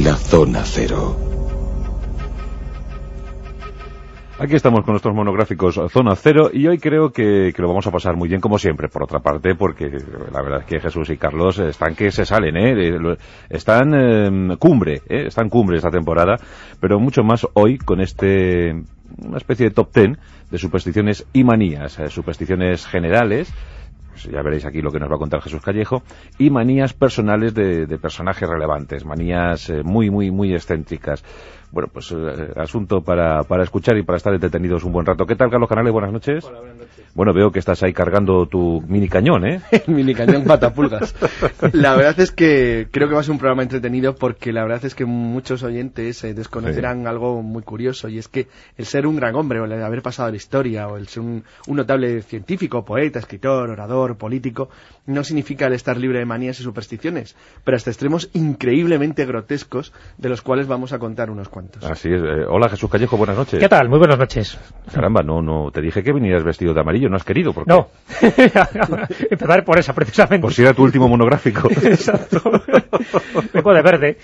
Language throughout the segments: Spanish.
La Zona Cero. Aquí estamos con nuestros monográficos Zona Cero y hoy creo que, que, lo vamos a pasar muy bien como siempre, por otra parte, porque la verdad es que Jesús y Carlos están que se salen, ¿eh? Están eh, cumbre, ¿eh? Están cumbre esta temporada, pero mucho más hoy con este, una especie de top ten de supersticiones y manías, eh, supersticiones generales, pues ya veréis aquí lo que nos va a contar Jesús Callejo, y manías personales de, de personajes relevantes, manías eh, muy, muy, muy excéntricas. Bueno, pues eh, asunto para, para escuchar y para estar entretenidos un buen rato. ¿Qué tal, Carlos Canales? Buenas noches. Buenas noches. Bueno, veo que estás ahí cargando tu mini cañón, ¿eh? El mini cañón patapulgas. la verdad es que creo que va a ser un programa entretenido porque la verdad es que muchos oyentes eh, desconocerán sí. algo muy curioso y es que el ser un gran hombre o el haber pasado la historia o el ser un, un notable científico, poeta, escritor, orador, político, no significa el estar libre de manías y supersticiones, pero hasta extremos increíblemente grotescos de los cuales vamos a contar unos cuantos. Así es. Eh, hola Jesús Callejo, buenas noches. ¿Qué tal? Muy buenas noches. Caramba, no, no, te dije que vinieras vestido de amarillo, no has querido. ¿por qué? No. Empezar por esa, precisamente. Por si era tu último monográfico. Exacto. Vengo de verde,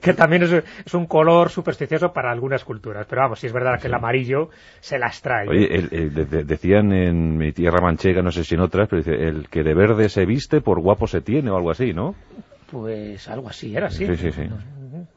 que también es, es, un color supersticioso para algunas culturas. Pero vamos, si es verdad que el amarillo se las trae. Oye, el, el, de, decían en mi tierra manchega, no sé si en otras, pero dice, el que de verde se viste, por guapo se tiene o algo así, ¿no? Pues algo así, era así. Sí, sí, sí.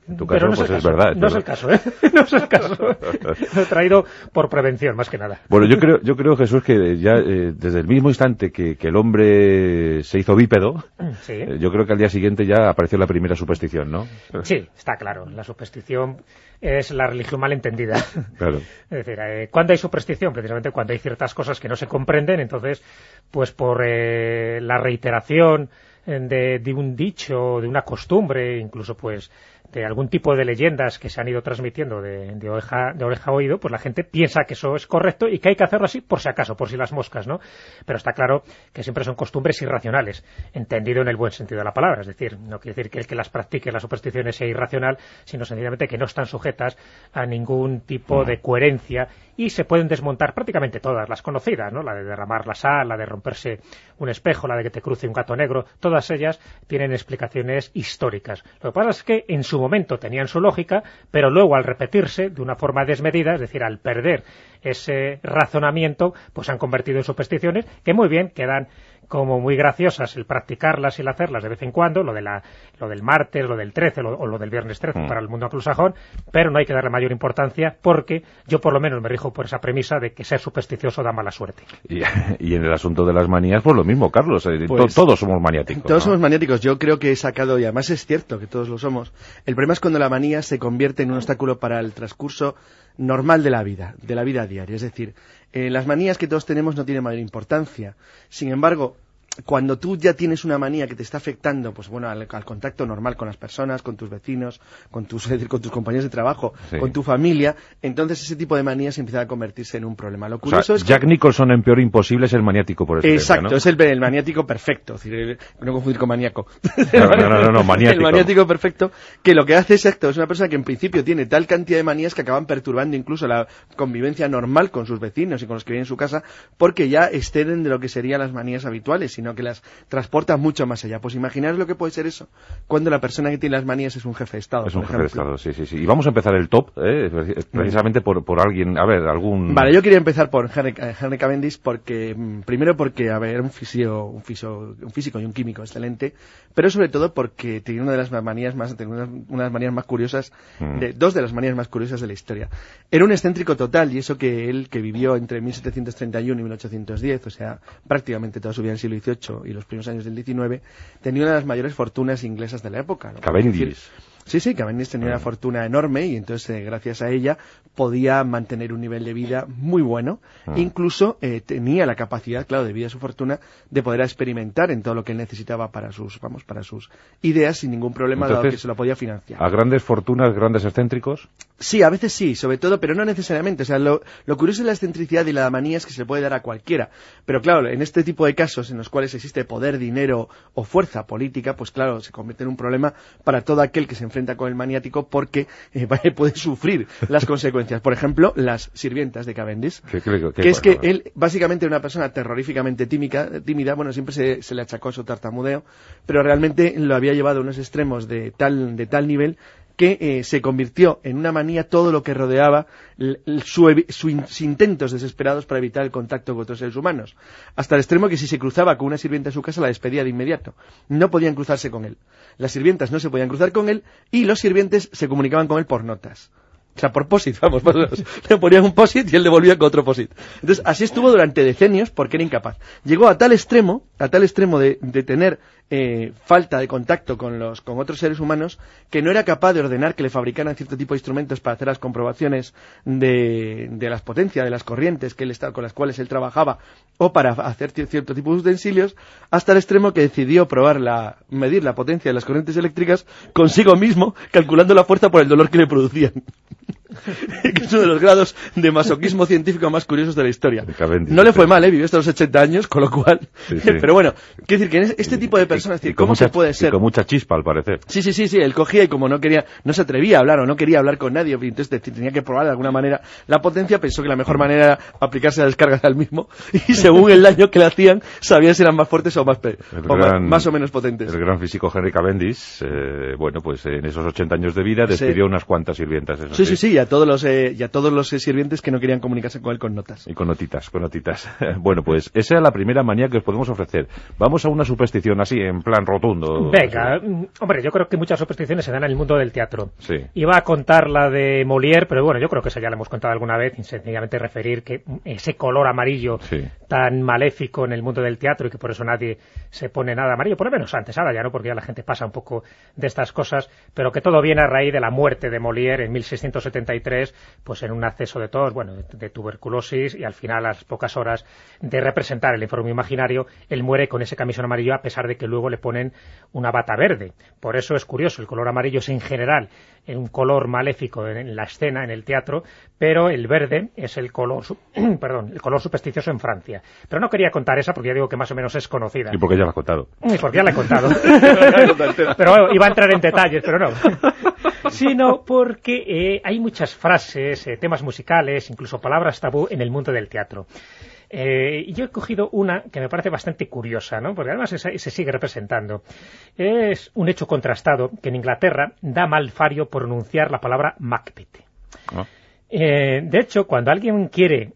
En tu caso, no pues es, es verdad. No es el caso, ¿eh? No es el caso. Lo he traído por prevención, más que nada. Bueno, yo creo, yo creo Jesús, que ya eh, desde el mismo instante que, que, el hombre se hizo bípedo, sí. eh, yo creo que al día siguiente ya apareció la primera superstición, ¿no? Sí, está claro. La superstición es la religión malentendida. Claro. Es decir, eh, ¿cuándo hay superstición? Precisamente cuando hay ciertas cosas que no se comprenden, entonces, pues por eh, la reiteración de, de, un dicho, de una costumbre, incluso pues de algún tipo de leyendas que se han ido transmitiendo de, oreja a oído, pues la gente piensa que eso es correcto y que hay que hacerlo así por si acaso, por si las moscas, ¿no? Pero está claro que siempre son costumbres irracionales, entendido en el buen sentido de la palabra, es decir, no quiere decir que el que las practique, las supersticiones, sea irracional, sino sencillamente que no están sujetas a ningún tipo de coherencia y se pueden desmontar prácticamente todas, las conocidas, ¿no? La de derramar la sal, la de romperse un espejo, la de que te cruce un gato negro, todas ellas tienen explicaciones históricas. Lo que pasa es que en su momento tenían su lógica, pero luego al repetirse de una forma desmedida, es decir, al perder ese razonamiento, pues se han convertido en supersticiones que muy bien quedan como muy graciosas el practicarlas y el hacerlas de vez en cuando, lo, de la, lo del martes, lo del 13 lo, o lo del viernes 13 mm. para el mundo anglosajón, pero no hay que darle mayor importancia porque yo por lo menos me rijo por esa premisa de que ser supersticioso da mala suerte. Y, y en el asunto de las manías, pues lo mismo, Carlos, pues, to, todos somos maniáticos. Todos ¿no? somos maniáticos, yo creo que he sacado, y además es cierto que todos lo somos, el problema es cuando la manía se convierte en un obstáculo para el transcurso normal de la vida, de la vida diaria, es decir, eh, las manías que todos tenemos no tienen mayor importancia. Sin embargo, cuando tú ya tienes una manía que te está afectando, pues bueno, al, al, contacto normal con las personas, con tus vecinos, con tus, decir, con tus compañeros de trabajo, sí. con tu familia, entonces ese tipo de manías empieza a convertirse en un problema. Lo curioso o sea, es Jack que... Nicholson en Peor Imposible es el maniático por excelencia, Exacto, ¿no? es el, el, maniático perfecto, es decir, no confundir con maníaco. No, no, no, no, maniático. el maniático perfecto, que lo que hace exacto es una persona que en principio tiene tal cantidad de manías que acaban perturbando incluso la convivencia normal con sus vecinos y con los que viven en su casa, porque ya exceden de lo que serían las manías habituales, sino que las transporta mucho más allá. Pues imaginaros lo que puede ser eso cuando la persona que tiene las manías es un jefe de Estado. Es un jefe de Estado, sí, sí, sí. Y vamos a empezar el top, ¿eh? precisamente por, por alguien, a ver, algún... Vale, yo quería empezar por Henry, Henry Cavendish porque, mm, primero porque, a ver, era un físico, un, físico, un físico y un químico excelente, pero sobre todo porque tenía una de las manías más, tenía una, una de las manías más curiosas, mm. de, dos de las manías más curiosas de la historia. Era un excéntrico total y eso que él, que vivió entre 1731 y 1810, o sea, prácticamente toda su vida en el siglo XVIII y los primeros años del 19, tenía una de las mayores fortunas inglesas de la época. ¿no? Cavendish. Sí, sí, Cavendish tenía una fortuna enorme y entonces eh, gracias a ella podía mantener un nivel de vida muy bueno. Ah. Incluso eh, tenía la capacidad, claro, debido a su fortuna, de poder experimentar en todo lo que él necesitaba para sus, vamos, para sus ideas sin ningún problema, entonces, dado que se lo podía financiar. ¿A grandes fortunas, grandes excéntricos? Sí, a veces sí, sobre todo, pero no necesariamente. O sea, lo, lo curioso de la excentricidad y la manía es que se le puede dar a cualquiera. Pero claro, en este tipo de casos en los cuales existe poder, dinero o fuerza política, pues claro, se convierte en un problema para todo aquel que se enfrenta con el maniático porque eh, puede sufrir las consecuencias. Por ejemplo, las sirvientas de Cavendish, ¿Qué, qué, qué, que es que él básicamente era una persona terroríficamente tímica, tímida, bueno, siempre se, se, le achacó su tartamudeo, pero realmente lo había llevado a unos extremos de tal, de tal nivel que eh, se convirtió en una manía todo lo que rodeaba sus intentos desesperados para evitar el contacto con otros seres humanos, hasta el extremo que si se cruzaba con una sirvienta en su casa la despedía de inmediato. No podían cruzarse con él. Las sirvientas no se podían cruzar con él y los sirvientes se comunicaban con él por notas. O sea, por POSIT, vamos, le ponían un POSIT y él devolvía con otro POSIT. Entonces, así estuvo durante decenios porque era incapaz. Llegó a tal extremo, a tal extremo de, tener eh, falta de contacto con, los, con otros seres humanos, que no era capaz de ordenar que le fabricaran cierto tipo de instrumentos para hacer las comprobaciones de, de las potencias, de las corrientes que él con las cuales él trabajaba, o para hacer cierto tipo de utensilios, hasta el extremo que decidió probar la, medir la potencia de las corrientes eléctricas consigo mismo, calculando la fuerza por el dolor que le producían. que es uno de los grados de masoquismo científico más curiosos de la historia. No le fue mal, ¿eh? vivió hasta los 80 años, con lo cual... Pero bueno, quiero decir que este tipo de personas, ¿cómo se puede ser? con mucha chispa, al parecer. Sí, sí, sí, sí, él cogía y como no quería, no se atrevía a hablar o no quería hablar con nadie, entonces tenía que probar de alguna manera la potencia, pensó que la mejor manera era aplicarse la descarga al mismo y según el daño que le hacían, sabía si eran más fuertes o más, más, o menos potentes. El gran físico Henry Cavendish, eh, bueno, pues en esos 80 años de vida despidió unas cuantas sirvientas. sí, sí, sí, y a todos los, eh, todos los eh, sirvientes que no querían comunicarse con él con notas. Y con notitas, con notitas. bueno, pues esa es la primera manía que os podemos ofrecer. Vamos a una superstición así, en plan rotundo. Venga, mm, hombre, yo creo que muchas supersticiones se dan en el mundo del teatro. Sí. Iba a contar la de Molière, pero bueno, yo creo que esa ya la hemos contado alguna vez, y sencillamente referir que ese color amarillo tan maléfico en el mundo del teatro y que por eso nadie se pone nada amarillo, por lo menos antes, ahora ya no, porque ya la gente pasa un poco de estas cosas, pero que todo viene a raíz de la muerte de Molière en 1673, pues en un acceso de tos, bueno, de, tuberculosis, y al final, a las pocas horas de representar el informe imaginario, él muere con ese camisón amarillo a pesar de que luego le ponen una bata verde. Por eso es curioso, el color amarillo es en general un color maléfico en la escena, en el teatro, pero el verde es el color, perdón, el color supersticioso en Francia. Pero no quería contar esa porque ya digo que más o menos es conocida. Y porque ya la he contado. Y porque ya la he contado. pero iba a entrar en detalles, pero no. Sino porque eh, hay muchas frases, eh, temas musicales, incluso palabras tabú en el mundo del teatro. Eh, yo he cogido una que me parece bastante curiosa, ¿no? porque además se, sigue representando. Es un hecho contrastado que en Inglaterra da mal fario pronunciar la palabra Macbeth. Ah. Eh, de hecho, cuando alguien quiere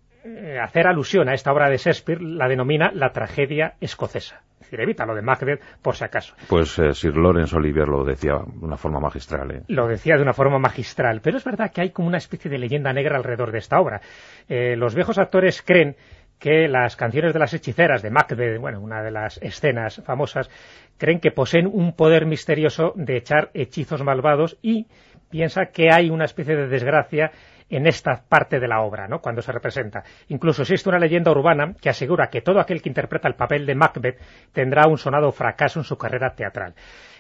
hacer alusión a esta obra de Shakespeare, la denomina la tragedia escocesa. Decir, evita lo de Macbeth por si acaso. Pues Sir Lawrence Olivier lo decía de una forma magistral. Lo decía de una forma magistral, pero es verdad que hay como una especie de leyenda negra alrededor de esta obra. los viejos actores creen que las canciones de las hechiceras de Macbeth, bueno, una de las escenas famosas, creen que poseen un poder misterioso de echar hechizos malvados y piensa que hay una especie de desgracia en esta parte de la obra, ¿no? cuando se representa. Incluso existe una leyenda urbana que asegura que todo aquel que interpreta el papel de Macbeth tendrá un sonado fracaso en su carrera teatral.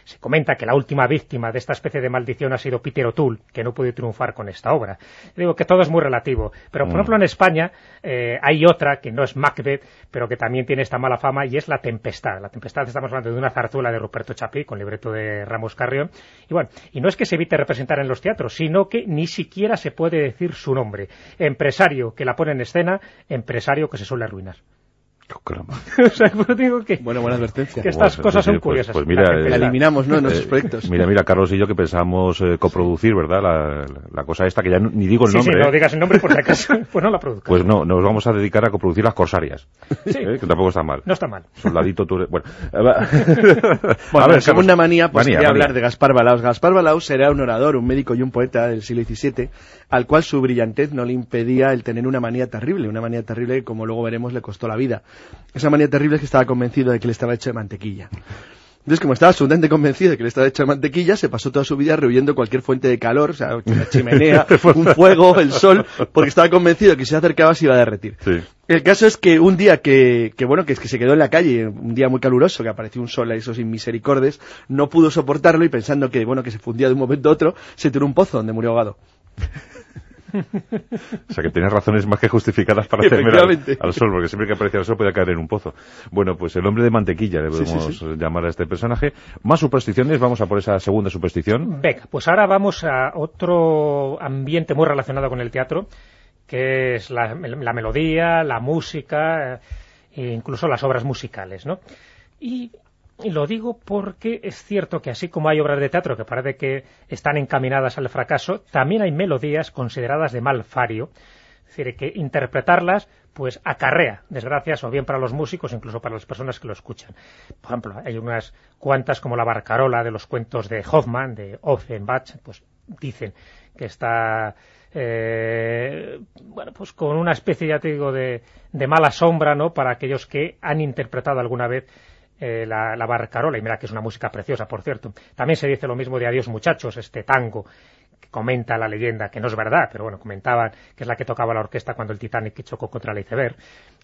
Se comenta que la última víctima de esta especie de maldición ha sido Peter O'Toole, que no pudo triunfar con esta obra. Digo que todo es muy relativo, pero por mm. ejemplo en España eh, hay otra que no es Macbeth, pero que también tiene esta mala fama y es La Tempestad. La Tempestad estamos hablando de una zarzuela de Ruperto Chapí con libreto de Ramos Carrión. Y bueno, y no es que se evite representar en los teatros, sino que ni siquiera se puede decir su nombre. Empresario que la pone en escena, empresario que se suele arruinar. o sea, pues digo que, bueno, buena advertencia. Que estas cosas son pues, curiosas. Pues, mira, la, eliminamos, ¿no? En nuestros eh, proyectos. Mira, mira, Carlos y yo que pensamos eh, coproducir, ¿verdad? La, la, cosa esta que ya ni digo el nombre. Sí, no ¿eh? digas el nombre por si acaso, pues no la produzcas. Pues no, nos vamos a dedicar a coproducir las corsarias. Sí. Que tampoco está mal. No está mal. Soldadito tú... Bueno, bueno a ver, segunda manía, pues manía, hablar de Gaspar Balaus. Gaspar Balaus era un orador, un médico y un poeta del siglo XVII, al cual su brillantez no le impedía el tener una manía terrible, una manía terrible que, como luego veremos, le costó la vida. Esa manía terrible es que estaba convencido de que le estaba hecho de mantequilla. Entonces, como estaba absolutamente convencido de que le estaba hecho de mantequilla, se pasó toda su vida rehuyendo cualquier fuente de calor, o sea, la chimenea, un fuego, el sol, porque estaba convencido de que si se acercaba se iba a derretir. El caso es que un día que, que, bueno, que es que se quedó en la calle, un día muy caluroso, que apareció un sol a esos inmisericordes, no pudo soportarlo y pensando que, bueno, que se fundía de un momento a otro, se tiró un pozo donde murió ahogado. O sea que tienes razones más que justificadas para temer al, sol, porque siempre que aparece el sol puede caer en un pozo. Bueno, pues el hombre de mantequilla debemos llamar a este personaje. Más supersticiones, vamos a por esa segunda superstición. Venga, pues ahora vamos a otro ambiente muy relacionado con el teatro, que es la, melodía, la música, e incluso las obras musicales, ¿no? Y y lo digo porque es cierto que así como hay obras de teatro que parece que están encaminadas al fracaso, también hay melodías consideradas de mal fario, es decir, que interpretarlas pues acarrea desgracias o bien para los músicos, incluso para las personas que lo escuchan. Por ejemplo, hay unas cuantas como la barcarola de los cuentos de Hoffman, de Offenbach, pues dicen que está eh, bueno, pues con una especie, ya te digo, de, de mala sombra, ¿no?, para aquellos que han interpretado alguna vez eh, la, la, barcarola, y mira que es una música preciosa, por cierto. También se dice lo mismo de Adiós muchachos, este tango, que comenta la leyenda, que no es verdad, pero bueno, comentaban que es la que tocaba la orquesta cuando el Titanic chocó contra el iceberg.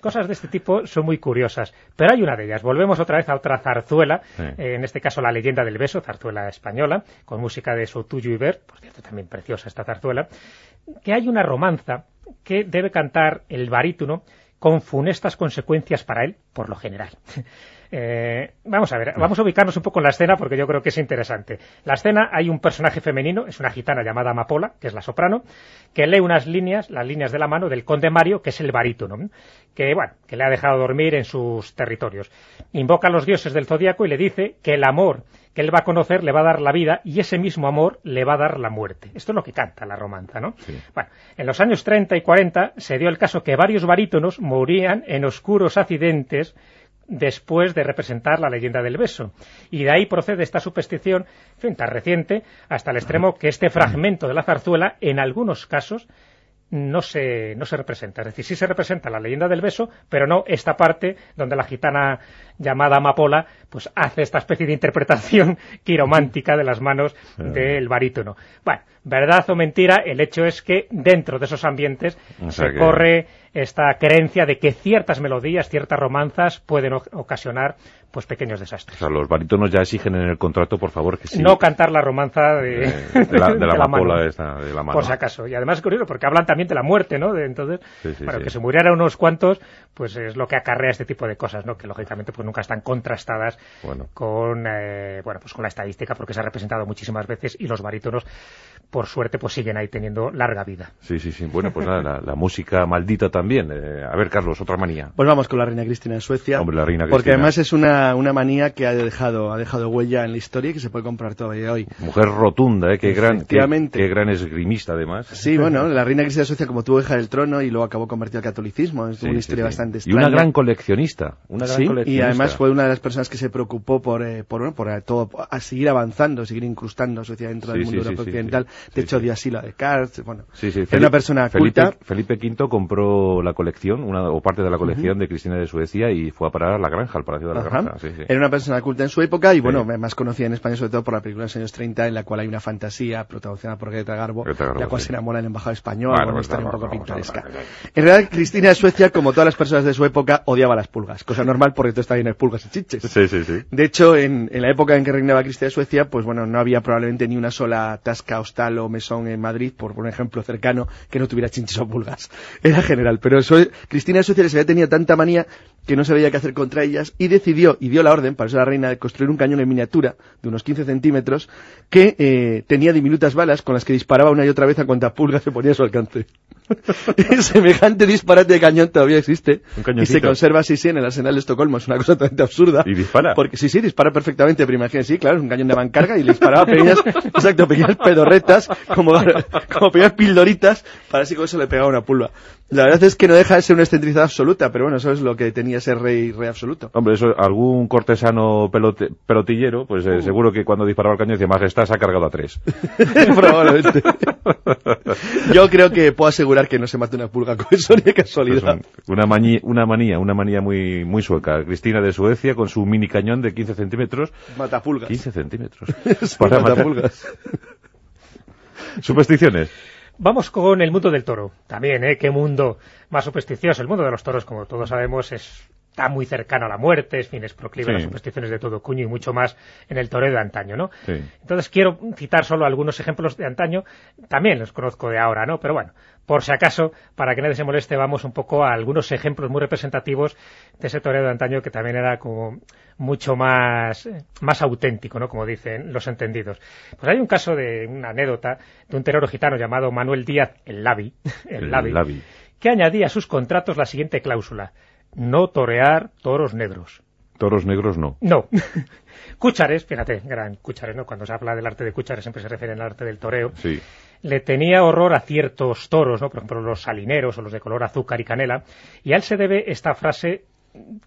Cosas de este tipo son muy curiosas, pero hay una de ellas. Volvemos otra vez a otra zarzuela, sí. eh, en este caso La leyenda del beso, zarzuela española, con música de Sotuyo y Ver, por cierto, también preciosa esta zarzuela, que hay una romanza que debe cantar el barítono con funestas consecuencias para él, por lo general. Eh, vamos a ver, vamos a ubicarnos un poco en la escena porque yo creo que es interesante. La escena hay un personaje femenino, es una gitana llamada Amapola, que es la soprano, que lee unas líneas, las líneas de la mano del conde Mario, que es el barítono, que bueno, que le ha dejado dormir en sus territorios. Invoca a los dioses del zodiaco y le dice que el amor que él va a conocer le va a dar la vida y ese mismo amor le va a dar la muerte. Esto es lo que canta la romanza, ¿no? Sí. Bueno, en los años 30 y 40 se dio el caso que varios barítonos morían en oscuros accidentes después de representar la leyenda del beso. Y de ahí procede esta superstición, en fin, tan reciente, hasta el extremo que este fragmento de la zarzuela, en algunos casos, no se, no se representa. Es decir, sí se representa la leyenda del beso, pero no esta parte donde la gitana llamada Amapola pues hace esta especie de interpretación quiromántica de las manos del barítono. Bueno, verdad o mentira, el hecho es que dentro de esos ambientes o sea se que... corre esta creencia de que ciertas melodías, ciertas romanzas pueden ocasionar pues pequeños desastres. O sea, los barítonos ya exigen en el contrato, por favor, que sí. No cantar la romanza de, la, de la, de la mano. Esta, de la mano. Por si acaso. Y además es curioso, porque hablan también de la muerte, ¿no? De, entonces, sí, sí, bueno, sí. que se murieran unos cuantos, pues es lo que acarrea este tipo de cosas, ¿no? Que lógicamente pues nunca están contrastadas bueno. con, eh, bueno, pues con la estadística, porque se ha representado muchísimas veces y los barítonos, por suerte, pues siguen ahí teniendo larga vida. Sí, sí, sí. Bueno, pues nada, la, la música maldita también. Eh, a ver, Carlos, otra manía. Pues vamos con la reina Cristina de Suecia. Hombre, la reina Cristina. Porque además es una, una manía que ha dejado, ha dejado huella en la historia y que se puede comprar todavía hoy. Mujer rotunda, ¿eh? Qué gran, qué, qué, gran esgrimista, además. Sí, bueno, la reina Cristina de Suecia, como tuvo hija del trono y luego acabó convertida al catolicismo, es sí, una historia sí, bastante extraña. Y una gran coleccionista. Una gran sí, coleccionista. y además fue una de las personas que se preocupó por, eh, por, bueno, por todo, a seguir avanzando, seguir incrustando Suecia dentro del mundo europeo occidental. de hecho, dio asilo a Descartes, bueno, sí, sí. Felipe, una persona culta. Felipe, Felipe V compró la colección, una, o parte de la colección uh -huh. de Cristina de Suecia y fue a parar a la granja, al Palacio de la Ajá. Granja. Era una persona culta en su época y, bueno, más conocida en España sobre todo por la película de los años 30 en la cual hay una fantasía protagonizada por Greta Garbo, Greta Garbo la cual se enamora del embajador español, bueno, una historia un poco pintoresca. En realidad, Cristina de Suecia, como todas las personas de su época, odiaba las pulgas, cosa normal porque todo está lleno de pulgas y chiches. Sí, sí, sí. De hecho, en, en, la época en que reinaba Cristina de Suecia, pues bueno, no había probablemente ni una sola tasca, hostal o mesón en Madrid, por, por un ejemplo cercano, que no tuviera chinches o pulgas. Era general, pero Cristina de Suecia les había tenido tanta manía que no sabía qué hacer contra ellas y decidió, y dio la orden, para eso la reina, de construir un cañón en miniatura de unos 15 centímetros que eh, tenía diminutas balas con las que disparaba una y otra vez a cuanta pulga se ponía a su alcance. Semejante disparate de cañón todavía existe y se conserva así sí en el arsenal de Estocolmo. Es una cosa totalmente absurda. ¿Y dispara? Porque sí, sí, dispara perfectamente. Pero imagínense, sí, claro, es un cañón de mancarga y le disparaba pequeñas, exacto, pequeñas pedorretas, como, como pequeñas pildoritas, para así con eso le pegaba una pulga. La verdad es que no deja de ser una excentricidad absoluta, pero bueno, eso es lo que tenía ese rey, rey absoluto. Hombre, eso, algún cortesano pelote, pelotillero, pues eh, uh. seguro que cuando disparaba el cañón decía, Majestad se ha cargado a tres. Probablemente. Yo creo que puedo asegurar que no se mate una pulga con eso ni de casualidad. Pues una, manía, una manía, una manía muy, muy sueca. Cristina de Suecia con su mini cañón de 15 centímetros. Mata pulgas. 15 centímetros. sí, para mata pulgas. Supersticiones. Vamos con el mundo del toro. También, ¿eh? Qué mundo más supersticioso. El mundo de los toros, como todos sabemos, es está muy cercano a la muerte, es fin, es proclive sí. a las supersticiones de todo cuño y mucho más en el toreo de antaño, ¿no? Sí. Entonces quiero citar solo algunos ejemplos de antaño, también los conozco de ahora, ¿no? Pero bueno, por si acaso, para que nadie se moleste, vamos un poco a algunos ejemplos muy representativos de ese toreo de antaño que también era como mucho más, más auténtico, ¿no? Como dicen los entendidos. Pues hay un caso de una anécdota de un torero gitano llamado Manuel Díaz, el Lavi, el, que añadía a sus contratos la siguiente cláusula no torear toros negros. Toros negros no. No. Cúchares, fíjate, gran Cúchares, ¿no? Cuando se habla del arte de Cúchares siempre se refiere al arte del toreo. Sí. Le tenía horror a ciertos toros, ¿no? Por ejemplo, los salineros o los de color azúcar y canela. Y a él se debe esta frase,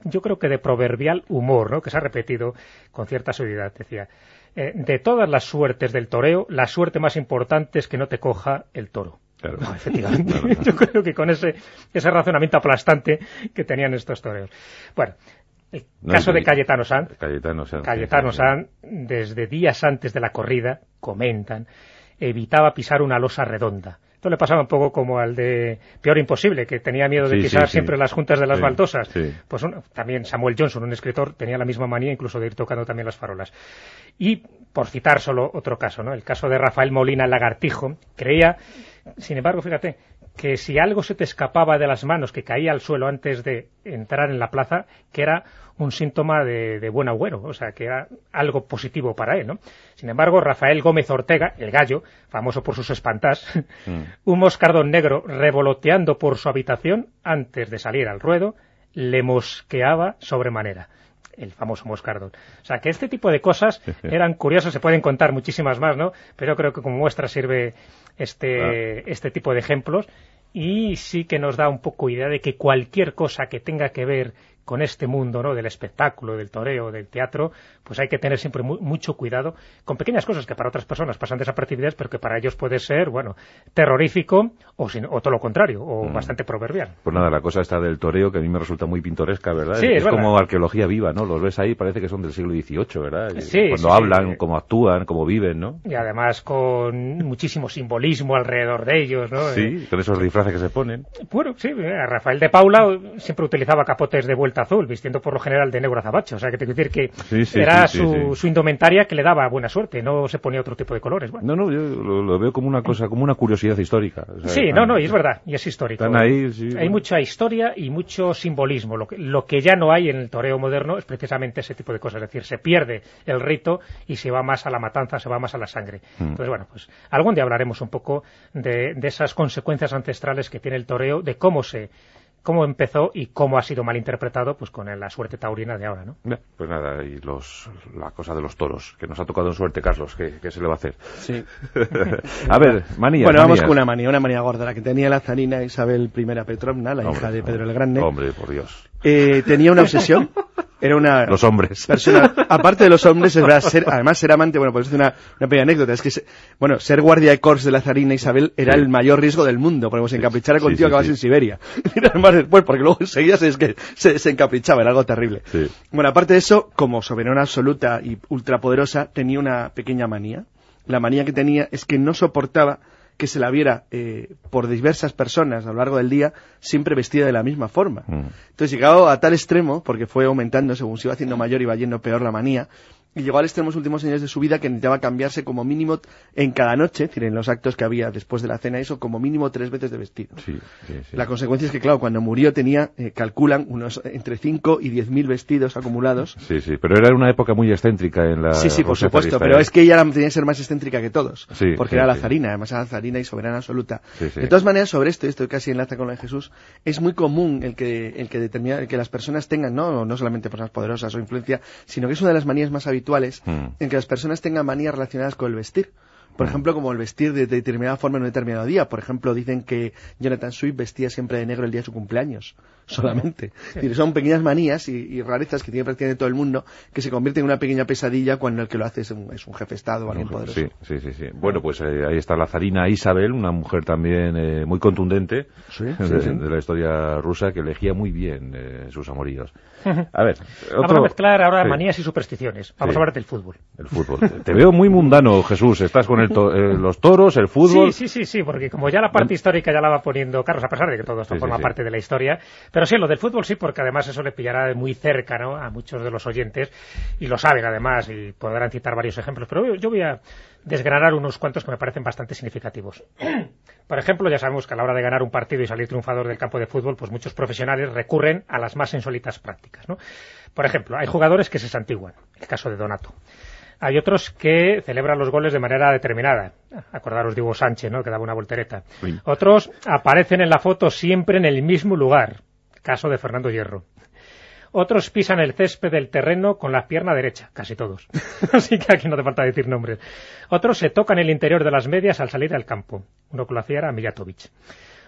yo creo que de proverbial humor, ¿no? Que se ha repetido con cierta seguridad. Decía, eh, de todas las suertes del toreo, la suerte más importante es que no te coja el toro. Claro. No, efectivamente. Yo creo que con ese, ese razonamiento aplastante que tenían estos toreos. Bueno, el No, caso de Cayetano Sanz, Cayetano Sanz. Cayetano Sanz, desde días antes de la corrida, comentan, evitaba pisar una losa redonda. Esto le pasaba un poco como al de Peor Imposible, que tenía miedo de Sí, pisar sí, sí. siempre las juntas de las baldosas. Pues un- también Samuel Johnson, un escritor, tenía la misma manía incluso de ir tocando también las farolas. Y, por citar solo otro caso, ¿no? el caso de Rafael Molina Lagartijo, creía, sin embargo, fíjate, que si algo se te escapaba de las manos, que caía al suelo antes de entrar en la plaza, que era un síntoma de, de buen agüero, o sea, que era algo positivo para él, ¿no? Sin embargo, Rafael Gómez Ortega, el gallo, famoso por sus espantás, un moscardón negro revoloteando por su habitación antes de salir al ruedo, le mosqueaba sobremanera el famoso moscardón. O sea, que este tipo de cosas eran curiosas, se pueden contar muchísimas más, ¿no? Pero creo que como muestra sirve este, este tipo de ejemplos y sí que nos da un poco idea de que cualquier cosa que tenga que ver con este mundo ¿no? del espectáculo, del toreo, del teatro, pues hay que tener siempre mu- mucho cuidado con pequeñas cosas que para otras personas pasan desapercibidas, pero que para ellos puede ser, bueno, terrorífico o, sin- o todo lo contrario, o bastante proverbial. Pues nada, la cosa está del toreo que a mí me resulta muy pintoresca, ¿verdad? Sí, es verdad. como arqueología viva, ¿no? Los ves ahí, parece que son del siglo XVIII, ¿verdad? Sí, Cuando sí, hablan, cómo actúan, cómo viven, ¿no? Y además con muchísimo simbolismo alrededor de ellos, ¿no? Sí, con esos disfraces que se ponen. Bueno, sí, Rafael de Paula siempre utilizaba capotes de vuelta azul, vistiendo por lo general de negro azabache. O sea, que te quiero decir que Sí, sí, era sí, su, indumentaria que le daba buena suerte, no se ponía otro tipo de colores. Bueno, No, no, yo lo, lo veo como una cosa, como una curiosidad histórica. O sea, sí, no, no, y es verdad, y es histórico. Están ahí, sí, Hay bueno. mucha historia y mucho simbolismo. Lo que, lo que ya no hay en el toreo moderno es precisamente ese tipo de cosas. Es decir, se pierde el rito y se va más a la matanza, se va más a la sangre. Mm. Entonces, bueno, pues algún día hablaremos un poco de, de esas consecuencias ancestrales que tiene el toreo, de cómo se cómo empezó y cómo ha sido mal interpretado pues con la suerte taurina de ahora, ¿no? Pues nada, y los, la cosa de los toros, que nos ha tocado en suerte, Carlos, ¿qué, qué se le va a hacer? Sí. a ver, manía. Bueno, vamos con una manía, una manía gorda, la que tenía la zarina Isabel I Petrovna, la hija de Pedro el Grande. Hombre, por Dios. Eh, tenía una obsesión. Era una Los hombres. persona, aparte de los hombres, es verdad, ser, además ser amante, bueno, pues es una, una pequeña anécdota, es que, se- bueno, ser guardia de corps de la zarina Isabel era Sí. el mayor riesgo del mundo, porque se encaprichara contigo sí, acabas en Siberia. Y nada más después, porque luego enseguida se, es que se, se encaprichaba, era algo terrible. Bueno, aparte de eso, como soberana absoluta y ultrapoderosa, tenía una pequeña manía. La manía que tenía es que no soportaba que se la viera eh, por diversas personas a lo largo del día siempre vestida de la misma forma. Mm. Entonces llegado a tal extremo, porque fue aumentando según se iba haciendo mayor iba yendo peor la manía, y llegó al extremo en los últimos años de su vida que necesitaba cambiarse como mínimo en cada noche, es decir, en los actos que había después de la cena, eso como mínimo tres veces de vestido. Sí, sí, sí. La consecuencia es que, claro, cuando murió tenía, eh, calculan, unos entre 5 y 10 mil vestidos acumulados. Sí, sí, pero era una época muy excéntrica en la Sí, sí, por supuesto, zarista, pero ¿eh? es que ella tenía que ser más excéntrica que todos, Sí, porque era la zarina, además era zarina y soberana absoluta. Sí, sí. De todas maneras, sobre esto, y esto casi enlaza con lo de Jesús, es muy común el que, el que determina, el que las personas tengan, no, no solamente personas poderosas o influencia, sino que es una de las manías más habituales Mm. en que las personas tengan manías relacionadas con el vestir. Por ejemplo, como el vestir de determinada forma en un determinado día. Por ejemplo, dicen que Jonathan Swift vestía siempre de negro el día de su cumpleaños, solamente. Es decir, son pequeñas manías y, y rarezas que tiene prácticamente todo el mundo que se convierten en una pequeña pesadilla cuando el que lo hace es un, es un jefe de Estado o alguien poderoso. Sí, sí, sí, sí. Bueno, pues eh, ahí está la zarina Isabel, una mujer también eh, muy contundente Sí, de, sí, sí. de la historia rusa que elegía muy bien eh, sus amoríos. A ver, Vamos otro... a mezclar ahora Sí, manías y supersticiones. Vamos Sí. a hablar del fútbol. El fútbol. Te veo muy mundano, Jesús. Estás con el to- eh, los toros, el fútbol. Sí, sí, sí, sí, porque como ya la parte histórica ya la va poniendo Carlos, a pesar de que todo esto Sí, forma sí. parte de la historia, pero sí, lo del fútbol sí, porque además eso le pillará de muy cerca ¿no? a muchos de los oyentes, y lo saben además, y podrán citar varios ejemplos, pero yo, yo voy a desgranar unos cuantos que me parecen bastante significativos. Por ejemplo, ya sabemos que a la hora de ganar un partido y salir triunfador del campo de fútbol, pues muchos profesionales recurren a las más insólitas prácticas, ¿no? Por ejemplo, hay jugadores que se santiguan, el caso de Donato. Hay otros que celebran los goles de manera determinada. Acordaros de Hugo Sánchez, ¿no? que daba una voltereta. Sí. Otros aparecen en la foto siempre en el mismo lugar. Caso de Fernando Hierro. Otros pisan el césped del terreno con la pierna derecha, casi todos. Así que aquí no te falta decir nombres. Otros se tocan el interior de las medias al salir al campo. Uno que lo hacía era Mijatovic.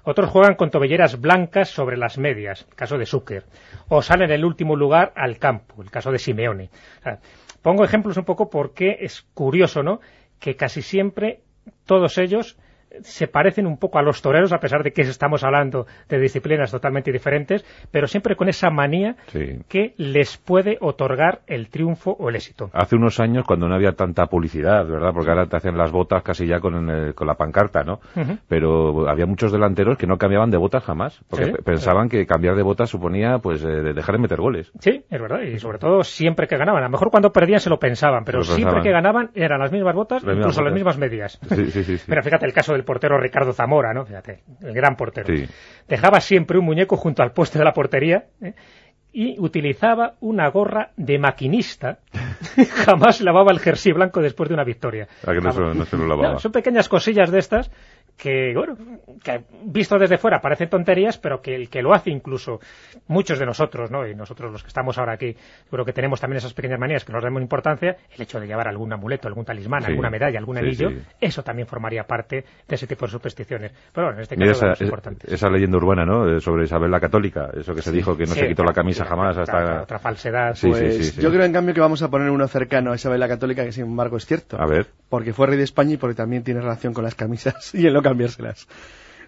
Otros juegan con tobelleras blancas sobre las medias, caso de Zucker. O salen en el último lugar al campo, el caso de Simeone. Pongo ejemplos un poco porque es curioso, ¿no?, que casi siempre todos ellos se parecen un poco a los toreros, a pesar de que estamos hablando de disciplinas totalmente diferentes, pero siempre con esa manía que les puede otorgar el triunfo o el éxito. Hace unos años, cuando no había tanta publicidad, ¿verdad? Porque ahora te hacen las botas casi ya con, con la pancarta, ¿no? Pero había muchos delanteros que no cambiaban de botas jamás, porque pensaban que cambiar de botas suponía, pues, eh, dejar de meter goles. Sí, es verdad, y sobre todo siempre que ganaban. A lo mejor cuando perdían se lo pensaban, pero siempre que ganaban eran las mismas botas, incluso las mismas medias. pero fíjate el caso de el portero Ricardo Zamora, ¿no? Fíjate, el gran portero. Dejaba siempre un muñeco junto al poste de la portería ¿eh? y utilizaba una gorra de maquinista. Jamás lavaba el jersey blanco después de una victoria. Ah, que no, se lo lavaba. son pequeñas cosillas de estas que, bueno, que visto desde fuera parecen tonterías, pero que el que lo hace incluso muchos de nosotros, ¿no? Y nosotros los que estamos ahora aquí, creo que tenemos también esas pequeñas manías que nos damos importancia, el hecho de llevar algún amuleto, algún talismán, alguna medalla, algún anillo, eso también formaría parte de ese tipo de supersticiones. Pero bueno, en este caso es importante. Esa leyenda urbana, ¿no? Eh, sobre Isabel la Católica, eso que se dijo que no se quitó la camisa jamás hasta... Otra falsedad. Pues yo creo en cambio que vamos a poner uno cercano a Isabel la Católica que sin embargo es cierto. A ver. Porque fue rey de España y porque también tiene relación con las camisas y en lo cambiárselas.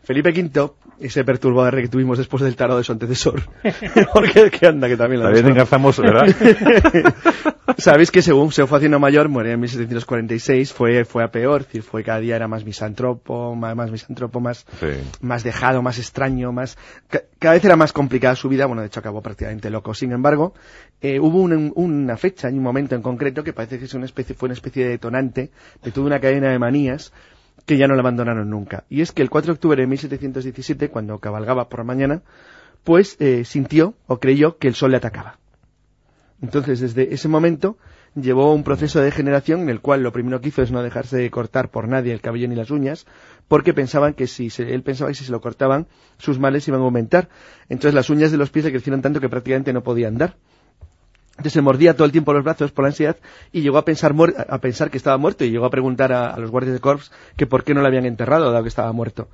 Felipe V, ese perturbador que tuvimos después del tarot de su antecesor. Porque que anda, que también lo También engarzamos, ¿verdad? Sabéis que según se fue haciendo mayor, muere en 1746, fue, fue a peor, decir, fue cada día era más misantropo, más, más misantropo, más, más dejado, más extraño, más, cada vez era más complicada su vida, bueno, de hecho acabó prácticamente loco. Sin embargo, eh, hubo una fecha y un momento en concreto que parece que es una especie, fue una especie de detonante de toda una cadena de manías que ya no la abandonaron nunca. Y es que el 4 de octubre de 1717, cuando cabalgaba por la mañana, pues eh, sintió o creyó que el sol le atacaba. Entonces, desde ese momento, llevó un proceso de degeneración en el cual lo primero que hizo es no dejarse de cortar por nadie el cabello ni las uñas, porque pensaban que si él pensaba que si se lo cortaban, sus males iban a aumentar. Entonces las uñas de los pies le crecieron tanto que prácticamente no podía andar. Entonces se mordía todo el tiempo los brazos por la ansiedad y llegó a pensar, a pensar que estaba muerto y llegó a preguntar a, los guardias de corps que por qué no lo habían enterrado, dado que estaba muerto.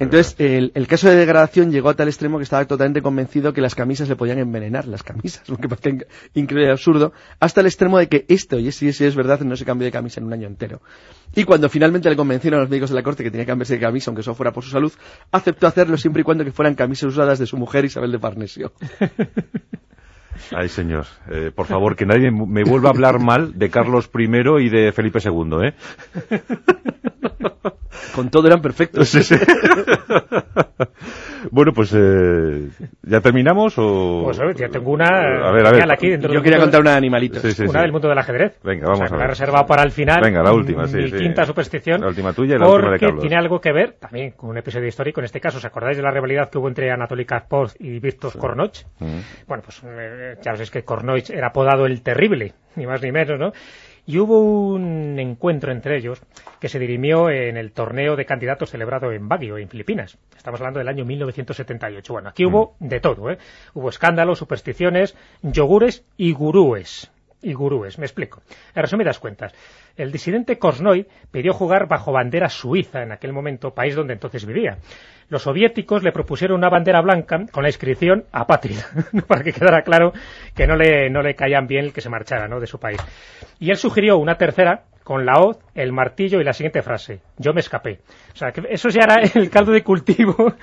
Entonces el, caso de degradación llegó a tal extremo que estaba totalmente convencido que las camisas le podían envenenar, las camisas, lo que parece increíble y absurdo, hasta el extremo de que esto, y si, es verdad, no se cambió de camisa en un año entero. Y cuando finalmente le convencieron a los médicos de la corte que tenía que cambiarse de camisa, aunque eso fuera por su salud, aceptó hacerlo siempre y cuando que fueran camisas usadas de su mujer Isabel de Farnesio. Ay, señor. Eh, por favor, que nadie me vuelva a hablar mal de Carlos I y de Felipe II, ¿eh? Con todo eran perfectos. bueno, pues eh, ¿ya terminamos o...? Pues ya tengo una a ver, a ver. aquí dentro Yo quería contar una de animalitos. una del mundo del ajedrez. Venga, vamos a ver. La reservado para el final. Venga, la última, sí, Mi quinta superstición. La última tuya y la última de Carlos. tiene algo que ver también con un episodio histórico. En este caso, ¿os acordáis de la rivalidad que hubo entre Anatoly Karpov y Víctor Kornoch? Mm. Bueno, pues eh, ya sabéis que Kornoch era apodado el Terrible, ni más ni menos, ¿no? Y hubo un encuentro entre ellos que se dirimió en el torneo de candidatos celebrado en Baguio, en Filipinas. Estamos hablando del año 1978. Bueno, aquí hubo de todo, ¿eh? Hubo escándalos, supersticiones, yogures y gurúes. Y gurúes, me explico. En resumidas cuentas, el disidente Korsnoy pidió jugar bajo bandera suiza en aquel momento, país donde entonces vivía. Los soviéticos le propusieron una bandera blanca con la inscripción apátrida, para que quedara claro que no le, no le caían bien el que se marchara ¿no? de su país. Y él sugirió una tercera con la hoz, el martillo y la siguiente frase, yo me escapé. O sea, que eso ya era el caldo de cultivo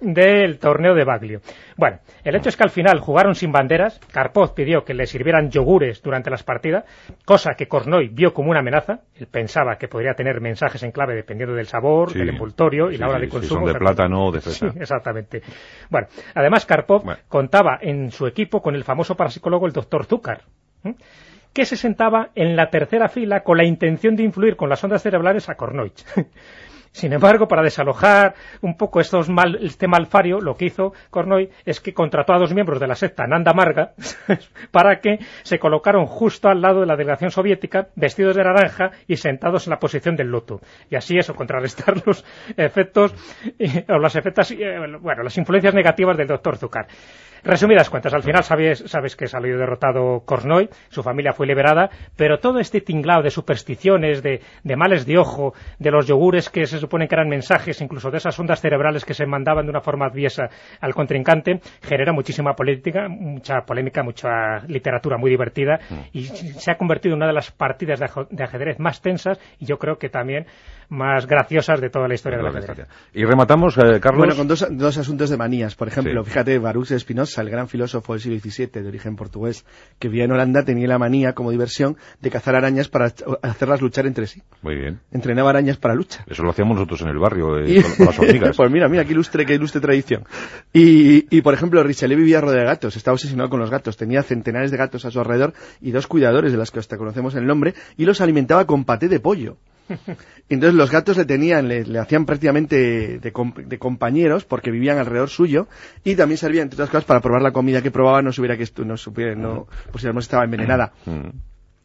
del torneo de Baglio. Bueno, el hecho es que al final jugaron sin banderas, Karpov pidió que le sirvieran yogures durante las partidas, cosa que Kornoy vio como una amenaza, él pensaba que podría tener mensajes en clave dependiendo del sabor, del envoltorio y la hora de consumo. Si son de plátano o de fresa. exactamente. Bueno, además Karpov contaba en su equipo con el famoso parapsicólogo el doctor Zúcar, que se sentaba en la tercera fila con la intención de influir con las ondas cerebrales a Kornoy. Sin embargo, para desalojar un poco estos mal, este malfario, lo que hizo Kornoy es que contrató a dos miembros de la secta Nanda Marga para que se colocaron justo al lado de la delegación soviética, vestidos de naranja y sentados en la posición del loto. Y así eso, contrarrestar los efectos, o las efectos, eh, bueno, las influencias negativas del doctor Zucar. Resumidas cuentas, al final sabes, sabes que salió derrotado Kornoy, su familia fue liberada, pero todo este tinglado de supersticiones, de, de males de ojo, de los yogures que se supone que eran mensajes, incluso de esas ondas cerebrales que se mandaban de una forma adviesa al contrincante, genera muchísima política, mucha polémica, mucha literatura muy divertida Mm. y se ha convertido en una de las partidas de ajedrez más tensas y yo creo que también más graciosas de toda la historia Toda la historia. Y rematamos, eh, Carlos. Bueno, con dos, dos asuntos de manías. Por ejemplo, Sí. fíjate, Baruch de Spinoza, el gran filósofo del siglo XVII, de origen portugués, que vivía en Holanda, tenía la manía, como diversión, de cazar arañas para hacerlas luchar entre sí. Muy bien. Entrenaba arañas para lucha. Eso lo hacíamos nosotros en el barrio, eh, Y- con, con las hormigas. pues mira, mira, qué ilustre, qué ilustre tradición. Y, y, por ejemplo, Richelieu vivía rodeado de gatos, estaba obsesionado con los gatos, tenía centenares de gatos a su alrededor y dos cuidadores de las que hasta conocemos el nombre, y los alimentaba con paté de pollo. Entonces los gatos le tenían, le, hacían prácticamente de, de compañeros porque vivían alrededor suyo y también servían, entre otras cosas, para probar la comida que probaba, no supiera que estu- no supiera, no, pues si estaba envenenada.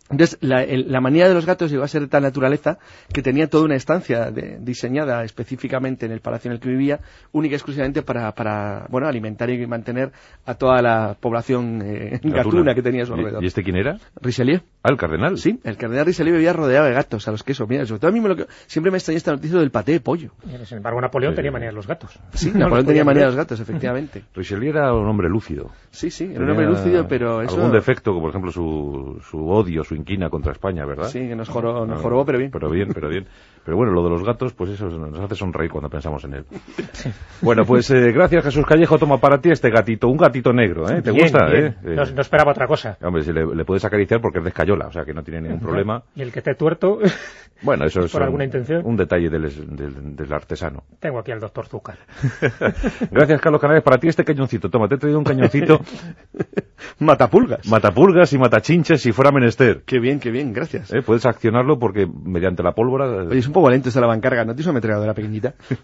Entonces, la, el- la manía de los gatos llegó a ser de tal naturaleza que tenía toda una estancia de- diseñada específicamente en el palacio en el que vivía, única y exclusivamente para, para bueno, alimentar y mantener a toda la población eh, gatuna que tenía a su ¿Y- alrededor. ¿Y este quién era? Richelieu. Ah, el cardenal. Sí, el cardenal Richelieu vivía rodeado de gatos, a los quesos. Mira, sobre todo a mí me lo que- siempre me extraña esta noticia del paté de pollo. Sin embargo, Napoleón Sí. tenía manía de los gatos. Sí, No Napoleón tenía manía de los gatos, efectivamente. Richelieu era un hombre lúcido. Sí, sí, era un hombre lúcido, pero eso... Algún defecto, como por ejemplo su, su odio, su inquina contra España, ¿verdad? Sí, que nos jorobó, nos No, jorobó, pero bien. Pero bien, pero bien. Pero bueno, lo de los gatos, pues eso nos hace sonreír cuando pensamos en él. Bueno, pues eh, gracias Jesús Callejo, toma para ti este gatito, un gatito negro, ¿eh? ¿Te Bien, gusta? bien. ¿eh? Eh, No, no esperaba otra cosa. Hombre, si le, le puedes acariciar porque es de escayola, o sea que no tiene ningún problema. Y el que esté tuerto, Bueno, eso es ¿Por un- alguna intención? un detalle del, del- del artesano. tengo aquí al doctor Zúcar. Gracias, Carlos Canales. Para ti este cañoncito. Toma, te he traído un cañoncito Matapulgas. matapulgas y matachinches si fuera menester. Qué bien, qué bien, gracias. ¿Eh? Puedes accionarlo porque mediante la pólvora... Oye, es un poco lento esta la bancarga, ¿no te hizo ametralladora pequeñita?